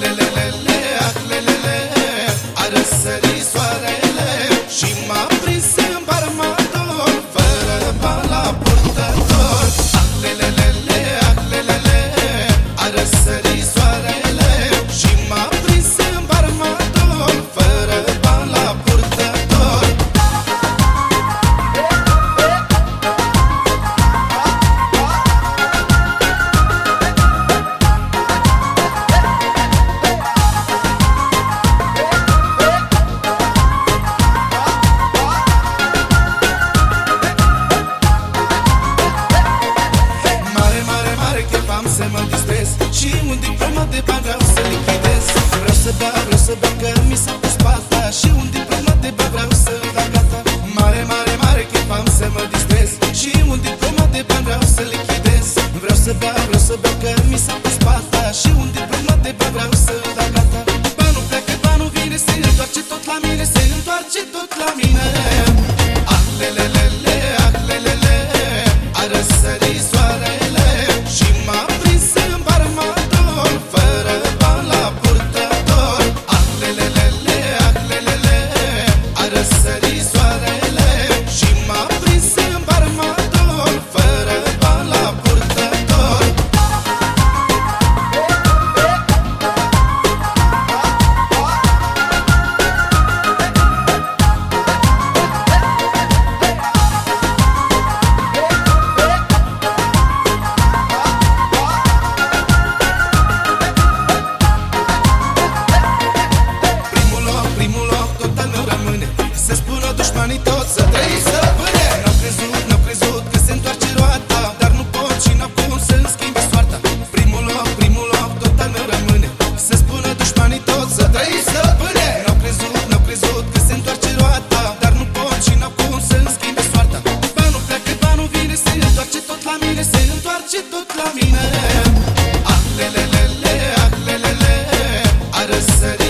le le le le. vorbesc Și un diploma de bani vreau să lichidez. Vreau să beau, vreau să beau că mi s-a pus pasta Și un diploma de bani vreau să fac gata. Mare, mare, mare chef am să mă distrez. Și un diploma de bani vreau să lichidez. Vreau să beau, vreau să beau că mi s-a pus isso. trăi să pâne N-am crezut, că se întoarce Dar nu pot și n-am să-mi schimbe soarta. Primul primul tot al meu rămâne. Spună dușmanii toți să trăi să pâne N-am că se întoarce Dar nu pot și n-am cum să-mi schimbe soarta. Banul pleacă, banul vine, se întoarce tot la mine Se întoarce tot la mine. Ah, le, le, le, le, ah, le, le, le, a răsărit